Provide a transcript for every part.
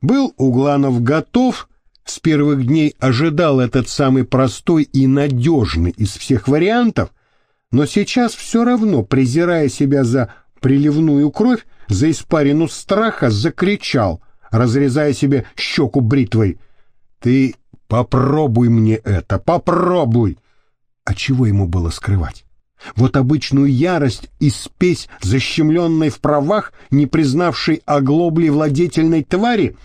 Был Угланов готов, с первых дней ожидал этот самый простой и надежный из всех вариантов, но сейчас все равно, презирая себя за приливную кровь, за испарину страха, закричал, разрезая себе щеку бритвой. «Ты попробуй мне это, попробуй!» А чего ему было скрывать? Вот обычную ярость и спесь, защемленной в правах, не признавшей оглобли владетельной твари?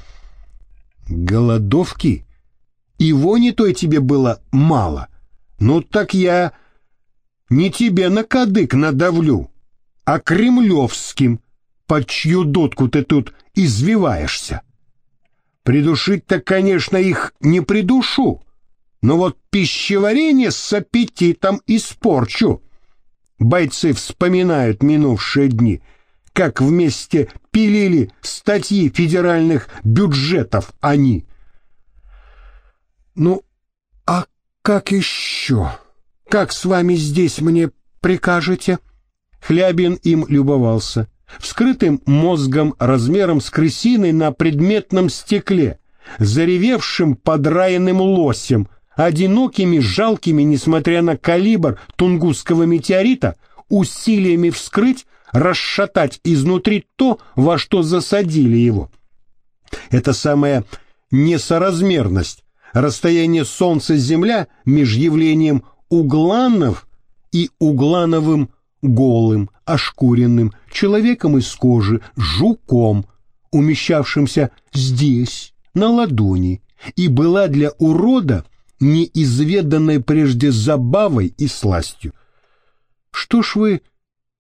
Голодовки? И вони той тебе было мало. Ну так я не тебе на кадык надавлю, а кремлевским, под чью дотку ты тут извиваешься. Придушить-то, конечно, их не придушу, но вот пищеварение с аппетитом испорчу. Бойцы вспоминают минувшие дни, как вместе пилили статьи федеральных бюджетов они. Ну, а как еще? Как с вами здесь мне прикажете? Хлябин им любовался. Вскрытым мозгом размером с крысиной на предметном стекле, заревевшим подраенным лосем, одинокими, жалкими, несмотря на калибр тунгусского метеорита, усилиями вскрыть, расшатать изнутри то, во что засадили его. Это самая несоразмерность, расстояние Солнца-Земля меж явлением угланов и углановым голым, ошкуренным, человеком из кожи, жуком, умещавшимся здесь, на ладони, и была для урода неизведанной прежде забавой и сластью. Что ж вы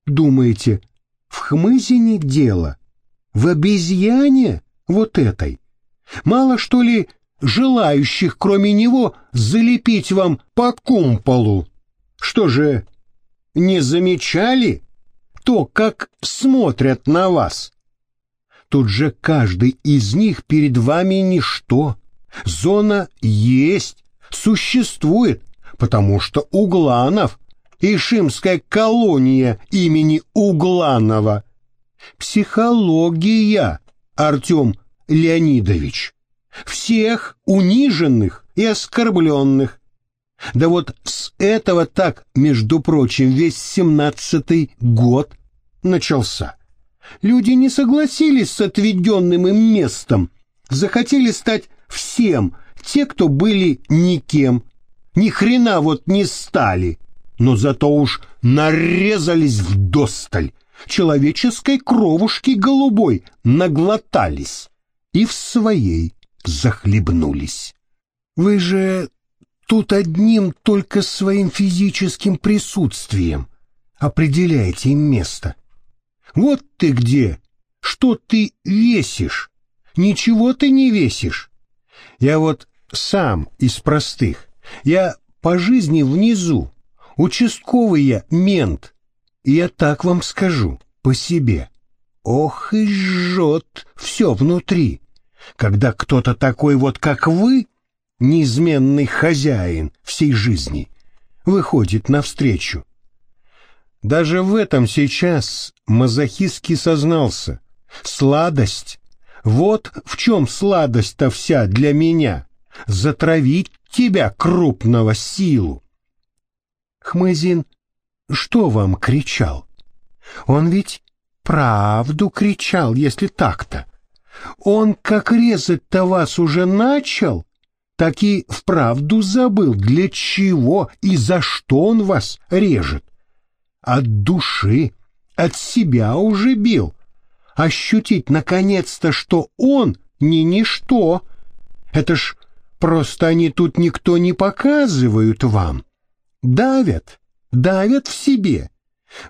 думаете, в хмызине дело? В обезьяне вот этой? Мало что ли желающих, кроме него, залепить вам по кумполу? Что же, не замечали то, как смотрят на вас? Тут же каждый из них перед вами ничто. Зона есть, существует, потому что Угланов и Шимская колония имени Угланова. Психология, Артем Леонидович. Всех униженных и оскорбленных. Да вот с этого так, между прочим, весь семнадцатый год начался. Люди не согласились с отведенным им местом, захотели стать всем, те, кто были никем, ни хрена вот не стали, но зато уж нарезались в досталь, человеческой кровушки голубой наглотались и в своей захлебнулись. Вы же тут одним только своим физическим присутствием определяете им место. Вот ты где, что ты весишь, ничего ты не весишь. Я вот сам из простых. Я по жизни внизу, участковый я мент. И я так вам скажу, по себе. Ох и жжет все внутри, когда кто-то такой вот, как вы, неизменный хозяин всей жизни, выходит навстречу. Даже в этом сейчас мазохистски сознался. Сладость. Вот в чем сладость-то вся для меня затравить тебя, крупного силу. Хмызин что вам кричал? Он ведь правду кричал, если так-то. Он как резать-то вас уже начал, так и вправду забыл, для чего и за что он вас режет. От души, от себя уже бил. Ощутить наконец-то, что он не ничто. Это ж Просто они тут никто не показывают вам. Давят, давят в себе.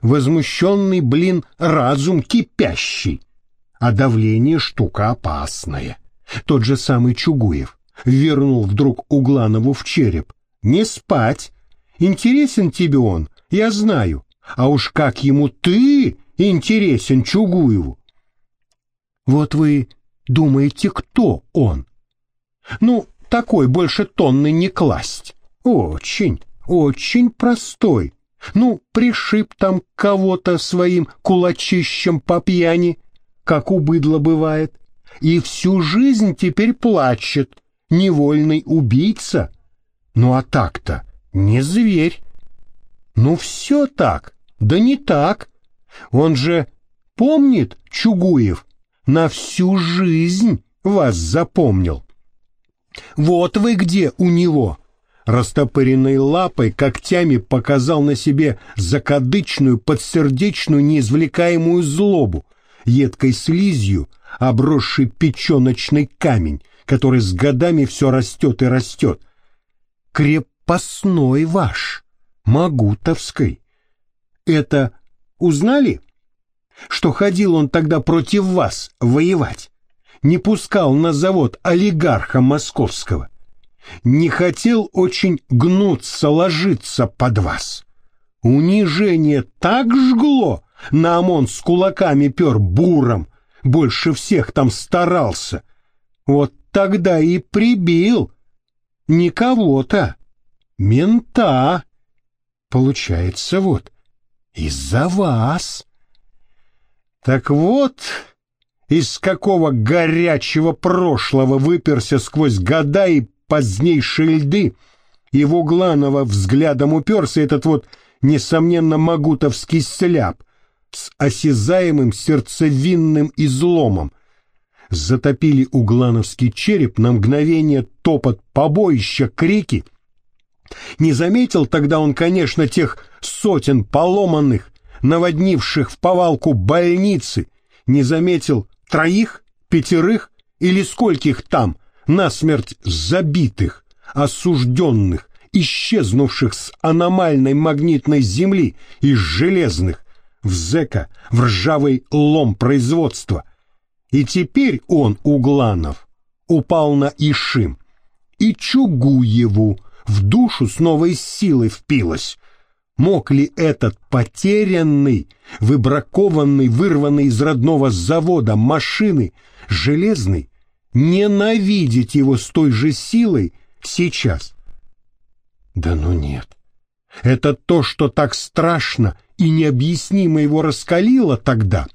Возмущенный, блин, разум кипящий. А давление штука опасная. Тот же самый Чугуев вернул вдруг Угланову в череп. Не спать. Интересен тебе он, я знаю. А уж как ему ты интересен Чугуеву. Вот вы думаете, кто он? Ну, такой больше тонны не класть. Очень, очень простой. Ну, пришиб там кого-то своим кулачищем по пьяни, как у быдла бывает. и всю жизнь теперь плачет, невольный убийца. Ну а так-то не зверь. Ну все так, да не так. Он же помнит, Чугуев, на всю жизнь вас запомнил. Вот вы где у него. Растопыренной лапой когтями показал на себе закадычную, подсердечную, неизвлекаемую злобу, едкой слизью, обросший печеночный камень, который с годами все растет и растет. Крепостной ваш, Магутовской. Это узнали? Что ходил он тогда против вас воевать? Не пускал на завод олигарха московского не хотел очень гнуться, ложиться под вас. Унижение так жгло, на ОМОН с кулаками пер буром, больше всех там старался. Вот тогда и прибил. Не кого-то, мента. Получается вот, из-за вас. Так вот, из какого горячего прошлого выперся сквозь года и позднейшие льды, и в взглядом уперся этот вот, несомненно, магутовский сляп с осязаемым сердцевинным изломом. Затопили углановский череп на мгновение топот побоища, крики. Не заметил тогда он, конечно, тех сотен поломанных, наводнивших в повалку больницы, не заметил троих, пятерых или скольких там, насмерть забитых, осужденных, исчезнувших с аномальной магнитной земли из железных, в зэка, в ржавый лом производства. И теперь он, Угланов, упал на Ишим, и Чугуеву в душу с новой силой впилась. Мог ли этот потерянный, выбракованный, вырванный из родного завода машины, железный, ненавидеть его с той же силой сейчас. Да ну нет. Это то, что так страшно и необъяснимо его раскалило тогда,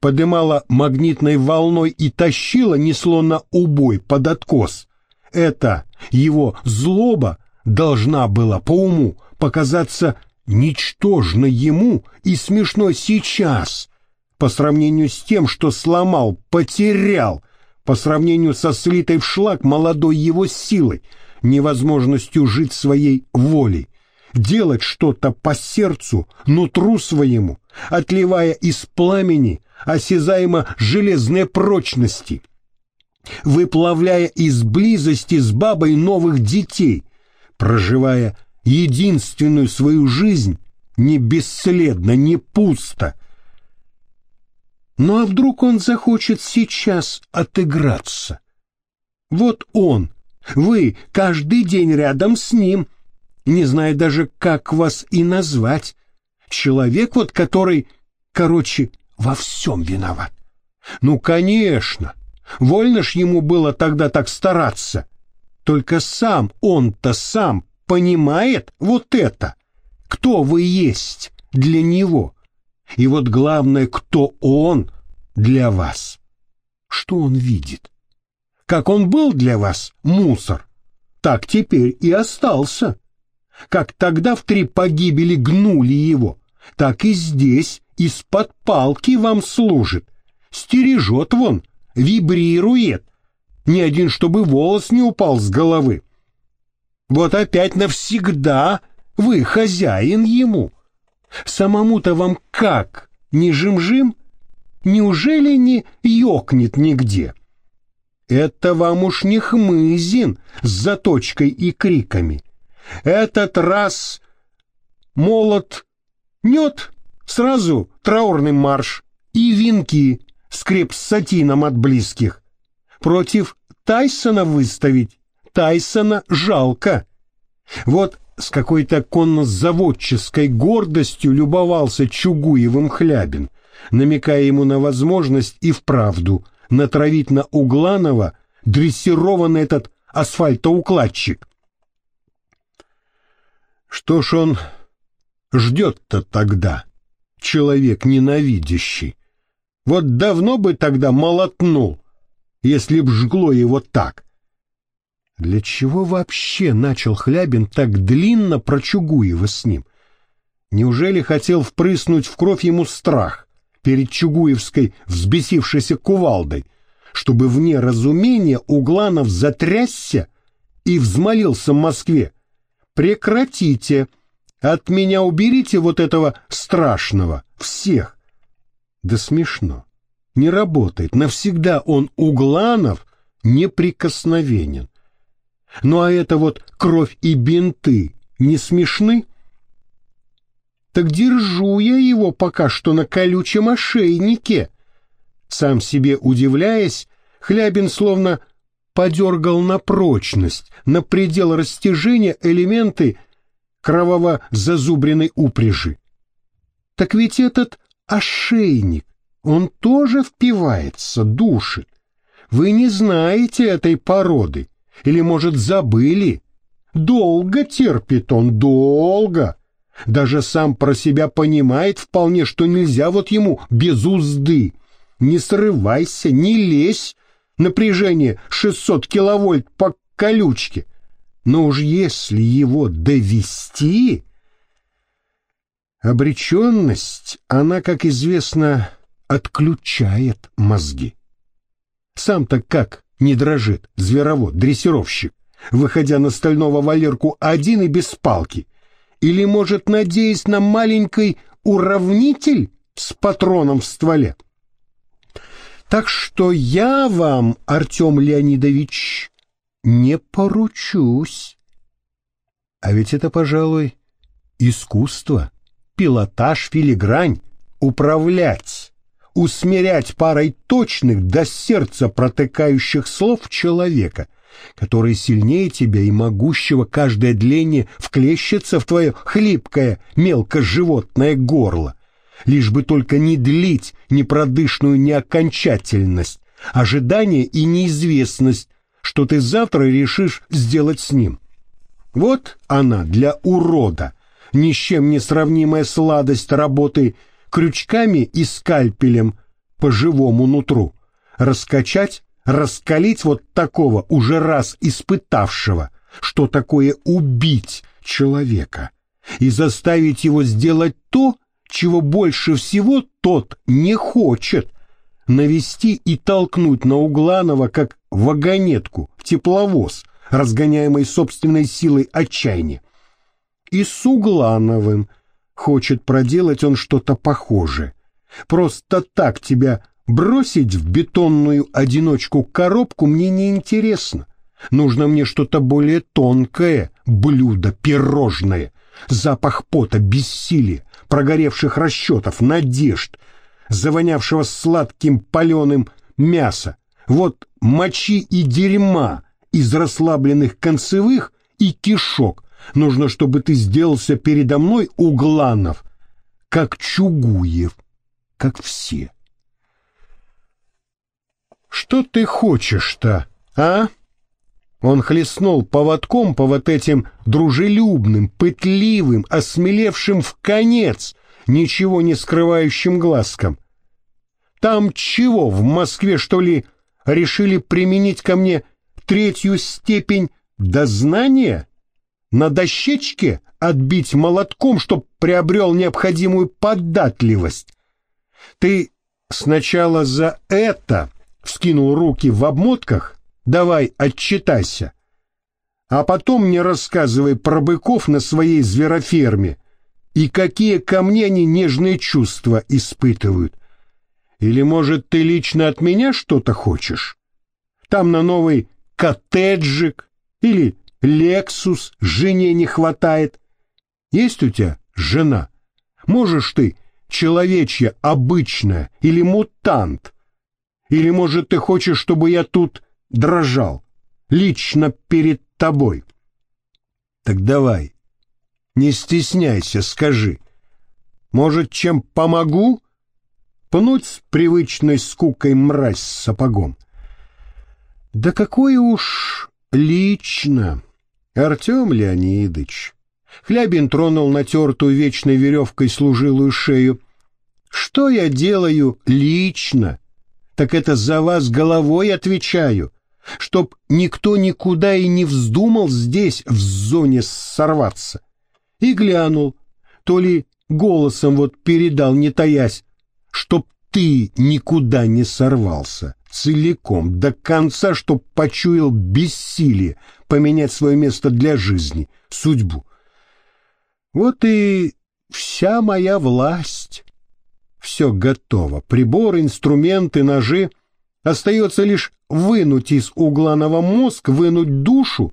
подымало магнитной волной и тащило, несло на убой под откос. Это его злоба должна была по уму показаться ничтожной ему и смешной сейчас, по сравнению с тем, что сломал, потерял, по сравнению со слитой в шлак молодой его силой, невозможностью жить своей волей, делать что-то по сердцу, нутру своему, отливая из пламени осязаемо железной прочности, выплавляя из близости с бабой новых детей, проживая единственную свою жизнь не бесследно, не пусто — ну а вдруг он захочет сейчас отыграться? Вот он, вы каждый день рядом с ним, не зная даже, как вас и назвать. Человек вот, который, короче, во всем виноват. Ну, конечно, вольно ж ему было тогда так стараться. Только сам он-то сам понимает вот это, кто вы есть для него. И вот главное, кто он для вас. Что он видит? Как он был для вас мусор, так теперь и остался. Как тогда в три погибели гнули его, так и здесь из-под палки вам служит. Стережет вон, вибрирует. Ни один, чтобы волос не упал с головы. Вот опять навсегда вы хозяин ему. Самому-то вам как, не жим-жим? Неужели не ёкнет нигде? Это вам уж не хмызин с заточкой и криками. Этот раз молот нет, сразу траурный марш и венки, скреп с сатином от близких. Против Тайсона выставить, Тайсона жалко. Вот с какой-то коннозаводческой гордостью любовался Чугуевым Хлябин, намекая ему на возможность и вправду натравить на Угланова дрессированный этот асфальтоукладчик. Что ж он ждет-то тогда, человек ненавидящий? Вот давно бы тогда молотнул, если б жгло его так. Для чего вообще начал Хлябин так длинно про Чугуева с ним? Неужели хотел впрыснуть в кровь ему страх перед Чугуевской взбесившейся кувалдой, чтобы вне разумения Угланов затрясся и взмолился в Москве? «Прекратите! От меня уберите вот этого страшного! Всех!» Да смешно. Не работает. Навсегда он Угланов неприкосновенен. Ну а это вот кровь и бинты не смешны? Так держу я его пока что на колючем ошейнике. Сам себе удивляясь, Хлябин словно подергал на прочность, на предел растяжения элементы кроваво-зазубренной упряжи. Так ведь этот ошейник, он тоже впивается, душит. Вы не знаете этой породы. Или, может, забыли? Долго терпит он, долго. Даже сам про себя понимает вполне, что нельзя вот ему без узды. Не срывайся, не лезь. Напряжение 600 киловольт по колючке. Но уж если его довести... Обреченность, она, как известно, отключает мозги. Сам-то как не дрожит зверовод, дрессировщик, выходя на стального Валерку один и без палки? Или, может, надеясь на маленький уравнитель с патроном в стволе? Так что я вам, Артем Леонидович, не поручусь. А ведь это, пожалуй, искусство, пилотаж, филигрань, управлять усмирять парой точных до сердца протыкающих слов человека, который сильнее тебя и могущего каждое дление вклещется в твое хлипкое мелкоживотное горло, лишь бы только не длить непродышную неокончательность, ожидание и неизвестность, что ты завтра решишь сделать с ним. Вот она для урода, ни с чем не сравнимая сладость работы крючками и скальпелем по живому нутру, раскачать, раскалить вот такого уже раз испытавшего, что такое убить человека, и заставить его сделать то, чего больше всего тот не хочет, навести и толкнуть на Угланова, как вагонетку, тепловоз, разгоняемый собственной силой отчаяния. И с Углановым Хочет проделать он что-то похожее. Просто так тебя бросить в бетонную одиночку коробку мне не интересно. Нужно мне что-то более тонкое, блюдо, пирожное, запах пота, бессилия, прогоревших расчетов, надежд, завонявшего сладким паленым мяса. Вот мочи и дерьма из расслабленных концевых и кишок, Нужно, чтобы ты сделался передо мной, Угланов, как Чугуев, как все. Что ты хочешь-то, а? Он хлестнул поводком по вот этим дружелюбным, пытливым, осмелевшим в конец, ничего не скрывающим глазкам. Там чего, в Москве, что ли, решили применить ко мне третью степень дознания? На дощечке отбить молотком, чтоб приобрел необходимую податливость. Ты сначала за это вскинул руки в обмотках, давай отчитайся, а потом мне рассказывай про быков на своей звероферме и какие ко мне они нежные чувства испытывают. Или, может, ты лично от меня что-то хочешь? Там на новый коттеджик или Лексус жене не хватает. Есть у тебя жена? Можешь ты человечья обычная или мутант? Или, может, ты хочешь, чтобы я тут дрожал, лично перед тобой? Так давай, не стесняйся, скажи. Может, чем помогу? Пнуть с привычной скукой мразь с сапогом. Да какое уж лично, Артем Леонидович. Хлябин тронул натертую вечной веревкой служилую шею. Что я делаю лично? так это за вас головой отвечаю, чтоб никто никуда и не вздумал здесь в зоне сорваться. И глянул, то ли голосом вот передал, не таясь, чтоб ты никуда не сорвался, целиком, до конца, чтоб почуял бессилие поменять свое место для жизни, судьбу. Вот и вся моя власть. Все готово, приборы, инструменты, ножи. Остается лишь вынуть из угланого мозг, вынуть душу.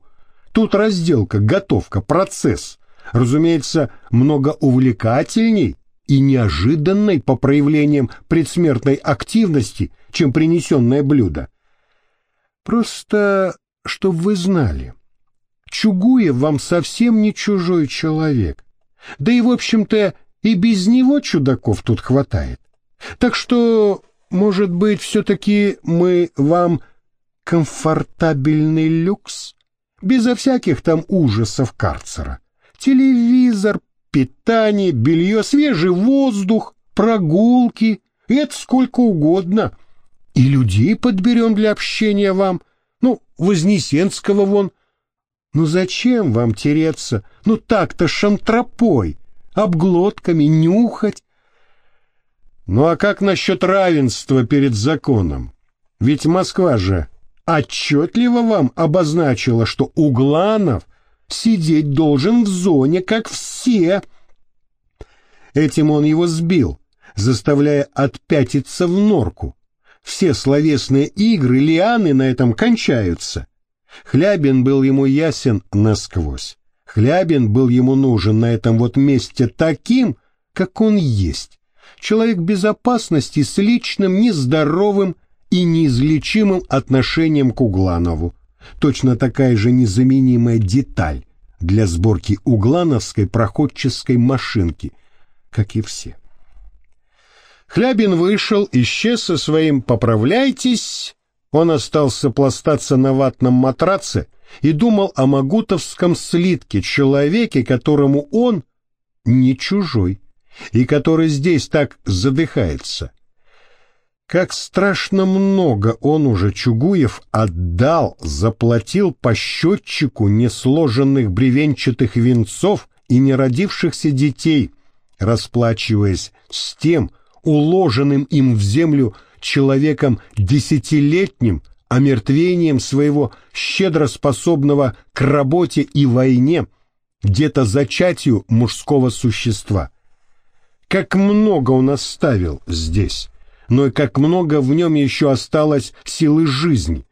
Тут разделка, готовка, процесс. Разумеется, много увлекательней и неожиданной по проявлениям предсмертной активности, чем принесенное блюдо. Просто, чтобы вы знали, Чугуев вам совсем не чужой человек. Да и, в общем-то, и без него чудаков тут хватает. Так что, может быть, все-таки мы вам комфортабельный люкс, безо всяких там ужасов карцера. Телевизор, питание, белье, свежий воздух, прогулки, это сколько угодно. И людей подберем для общения вам. Ну, Вознесенского вон. Ну зачем вам тереться? Ну так-то шантропой, обглотками нюхать. Ну а как насчет равенства перед законом? Ведь Москва же отчетливо вам обозначила, что Угланов сидеть должен в зоне, как все. Этим он его сбил, заставляя отпятиться в норку. Все словесные игры лианы на этом кончаются. Хлябин был ему ясен насквозь. Хлябин был ему нужен на этом вот месте таким, как он есть. Человек безопасности с личным, нездоровым и неизлечимым отношением к Угланову. Точно такая же незаменимая деталь для сборки углановской проходческой машинки, как и все. Хлябин вышел, исчез со своим «поправляйтесь», он остался пластаться на ватном матраце и думал о Магутовском слитке, человеке, которому он не чужой, и который здесь так задыхается. Как страшно много он уже, Чугуев, отдал, заплатил по счетчику несложенных бревенчатых венцов и неродившихся детей, расплачиваясь с тем, уложенным им в землю человеком десятилетним, омертвением своего щедро способного к работе и войне, где-то зачатию мужского существа. Как много он оставил здесь, но и как много в нем еще осталось силы жизни.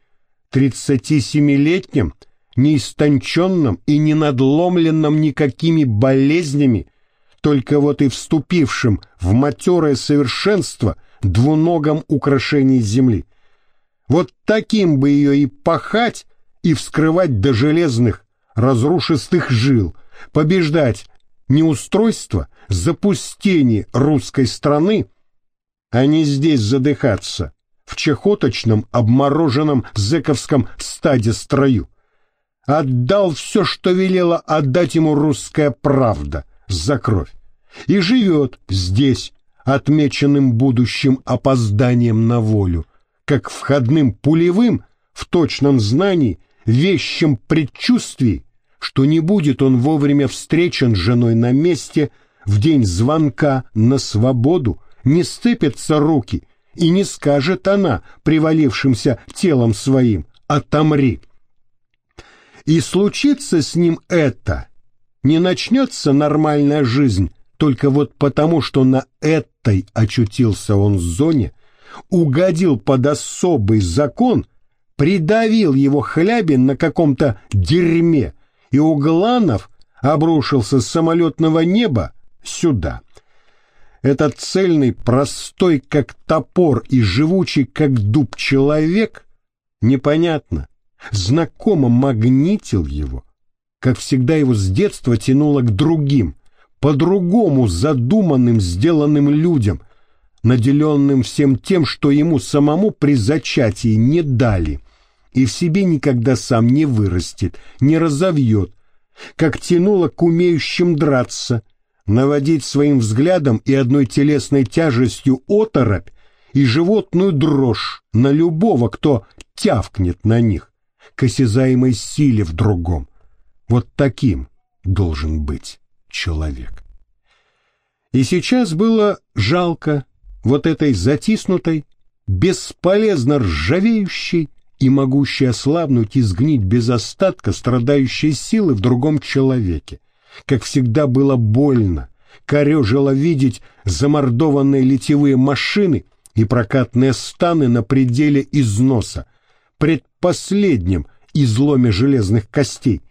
Тридцатисемилетним, неистонченным и не надломленным никакими болезнями, только вот и вступившим в матерое совершенство двуногом украшении земли. Вот таким бы ее и пахать, и вскрывать до железных, разрушистых жил, побеждать неустройство, запустение русской страны, а не здесь задыхаться в чехоточном, обмороженном зэковском стаде строю. Отдал все, что велела отдать ему русская правда за кровь, и живет здесь, отмеченным будущим опозданием на волю, как входным пулевым в точном знании, вещем предчувствии, что не будет он вовремя встречен женой на месте в день звонка на свободу, не стыпятся руки, и не скажет она привалившимся телом своим «отомри». И случится с ним это, не начнется нормальная жизнь, только вот потому, что на этой очутился он в зоне, угодил под особый закон, придавил его Хлябин на каком-то дерьме, и Угланов обрушился с самолетного неба сюда. Этот цельный, простой, как топор, и живучий, как дуб человек, непонятно, знакомо магнитил его, как всегда его с детства тянуло к другим, по-другому задуманным, сделанным людям, наделенным всем тем, что ему самому при зачатии не дали, и в себе никогда сам не вырастет, не разовьет, как тянуло к умеющим драться, наводить своим взглядом и одной телесной тяжестью оторопь и животную дрожь на любого, кто тявкнет на них, к осязаемой силе в другом. Вот таким должен быть человек. И сейчас было жалко вот этой затиснутой, бесполезно ржавеющей и могущей ослабнуть и сгнить без остатка страдающей силы в другом человеке. Как всегда было больно, корежило видеть замордованные литьевые машины и прокатные станы на пределе износа, предпоследнем изломе железных костей,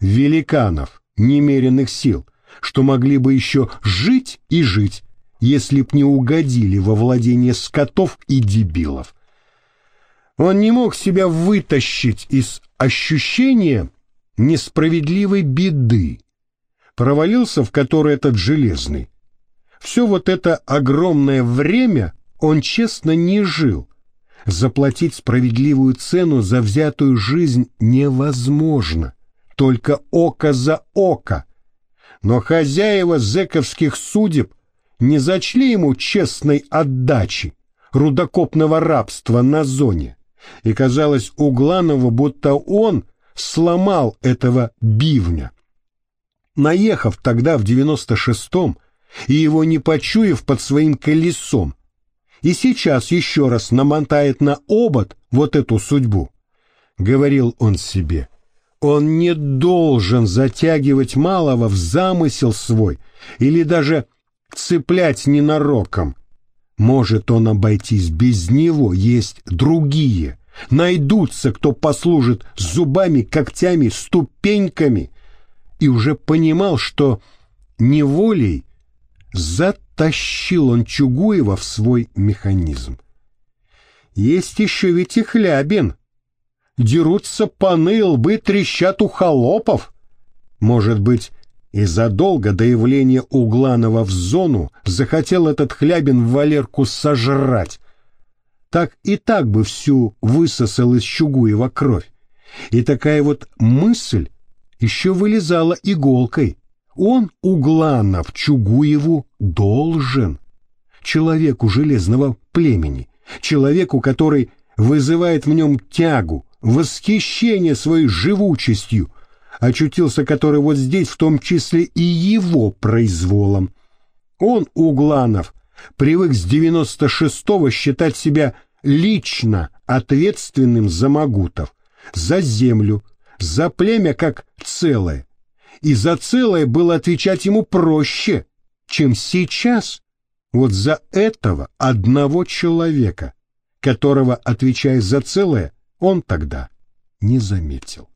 великанов немеренных сил, что могли бы еще жить и жить, если б не угодили во владение скотов и дебилов. Он не мог себя вытащить из ощущения несправедливой беды, провалился в который этот железный. Все вот это огромное время он честно не жил. Заплатить справедливую цену за взятую жизнь невозможно, только око за око. Но хозяева зэковских судеб не зачли ему честной отдачи, рудокопного рабства на зоне. И казалось Угланову, будто он сломал этого бивня. Наехав тогда в девяносто шестом и его не почуяв под своим колесом, и сейчас еще раз намотает на обод вот эту судьбу. Говорил он себе, он не должен затягивать малого в замысел свой или даже цеплять ненароком. Может он обойтись без него, есть другие. Найдутся, кто послужит зубами, когтями, ступеньками. И уже понимал, что неволей затащил он Чугуева в свой механизм. Есть еще ведь и Хлябин. Дерутся паны, лбы трещат у холопов. Может быть, и задолго до явления Угланова в зону захотел этот Хлябин Валерку сожрать. Так и так бы всю высосал из Чугуева кровь. И такая вот мысль еще вылезала иголкой. Он, Угланов, Чугуеву должен. Человеку железного племени, человеку, который вызывает в нем тягу, восхищение своей живучестью, очутился который вот здесь, в том числе и его произволом. Он, Угланов, привык с девяносто шестого считать себя лично ответственным за Магутов, за землю, за племя как целое. И за целое было отвечать ему проще, чем сейчас вот за этого одного человека, которого, отвечая за целое, он тогда не заметил.